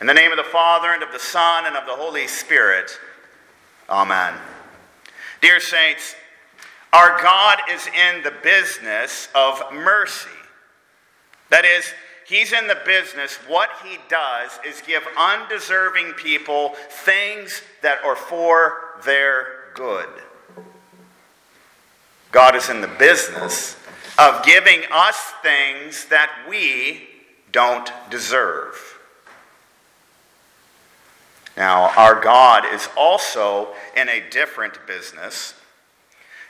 In the name of the Father, and of the Son, and of the Holy Spirit. Amen. Dear saints, our God is in the business of mercy. That is, He's in the business. What He does is give undeserving people things that are for their good. God is in the business of giving us things that we don't deserve. Now, our God is also in a different business.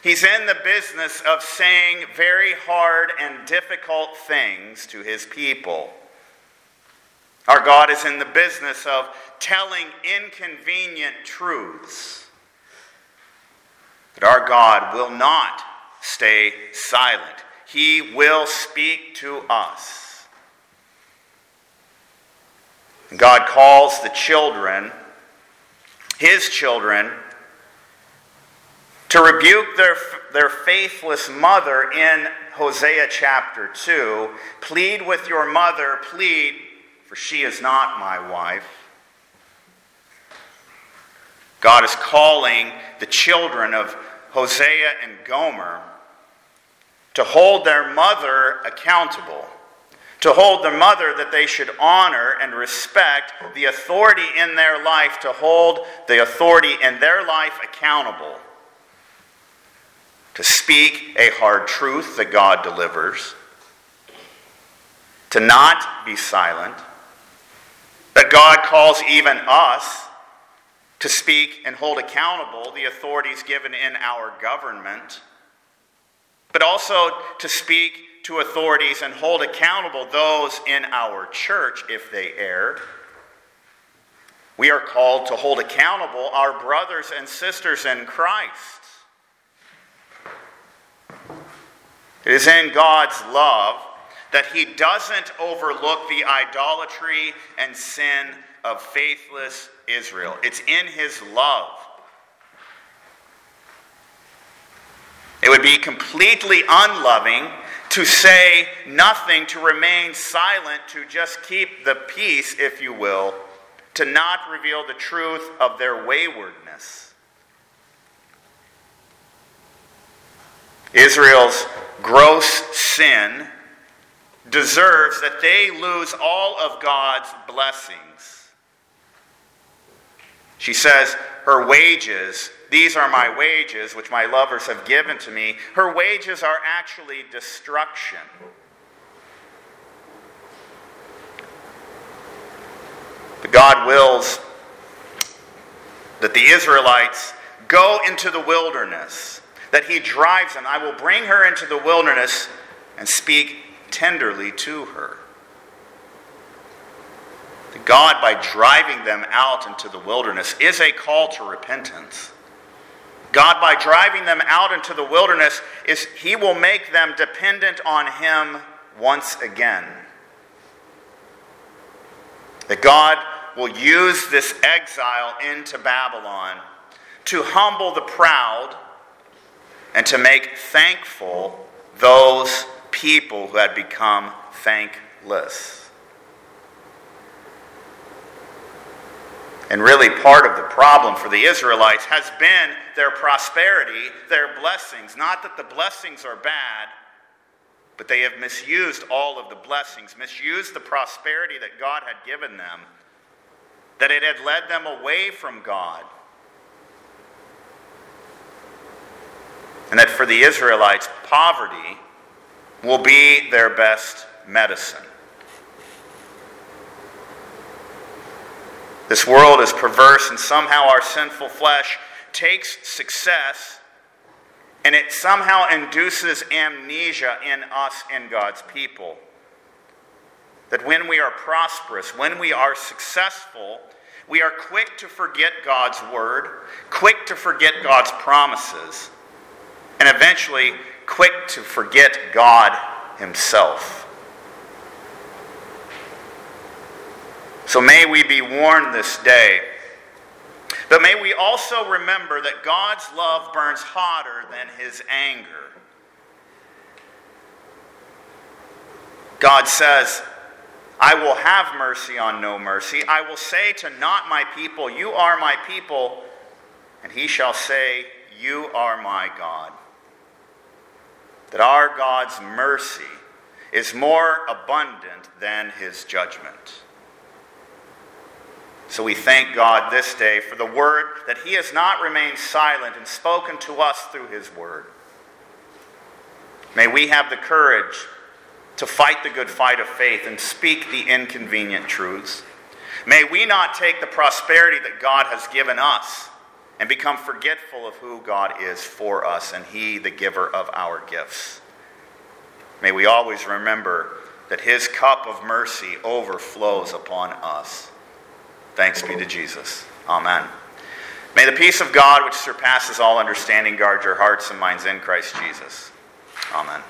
He's in the business of saying very hard and difficult things to his people. Our God is in the business of telling inconvenient truths. But our God will not stay silent, He will speak to us. God calls the children his children to rebuke their, their faithless mother in Hosea chapter 2. Plead with your mother, plead, for she is not my wife. God is calling the children of Hosea and Gomer to hold their mother accountable to hold the mother that they should honor and respect the authority in their life, to hold the authority in their life accountable, to speak a hard truth that God delivers, to not be silent, that God calls even us to speak and hold accountable the authorities given in our government, but also to speak to authorities and hold accountable those in our church if they err. We are called to hold accountable our brothers and sisters in Christ. It is in God's love that He doesn't overlook the idolatry and sin of faithless Israel. It's in His love. It would be completely unloving to say nothing, to remain silent, to just keep the peace, if you will, to not reveal the truth of their waywardness. Israel's gross sin deserves that they lose all of God's blessings. She says her wages these are my wages, which my lovers have given to me. Her wages are actually destruction. But God wills that the Israelites go into the wilderness, that He drives them. I will bring her into the wilderness and speak tenderly to her. The God, by driving them out into the wilderness, is a call to repentance. God, by driving them out into the wilderness, is He will make them dependent on Him once again. That God will use this exile into Babylon to humble the proud and to make thankful those people who had become thankless. And really, part of the problem for the Israelites has been their prosperity, their blessings. Not that the blessings are bad, but they have misused all of the blessings, misused the prosperity that God had given them, that it had led them away from God. And that for the Israelites, poverty will be their best medicine. This world is perverse, and somehow our sinful flesh takes success and it somehow induces amnesia in us and God's people. That when we are prosperous, when we are successful, we are quick to forget God's word, quick to forget God's promises, and eventually quick to forget God Himself. So may we be warned this day. But may we also remember that God's love burns hotter than his anger. God says, I will have mercy on no mercy. I will say to not my people, You are my people, and he shall say, You are my God. That our God's mercy is more abundant than his judgment. So we thank God this day for the word that he has not remained silent and spoken to us through his word. May we have the courage to fight the good fight of faith and speak the inconvenient truths. May we not take the prosperity that God has given us and become forgetful of who God is for us and He, the giver of our gifts. May we always remember that His cup of mercy overflows upon us. Thanks be to Jesus. Amen. May the peace of God, which surpasses all understanding, guard your hearts and minds in Christ Jesus. Amen.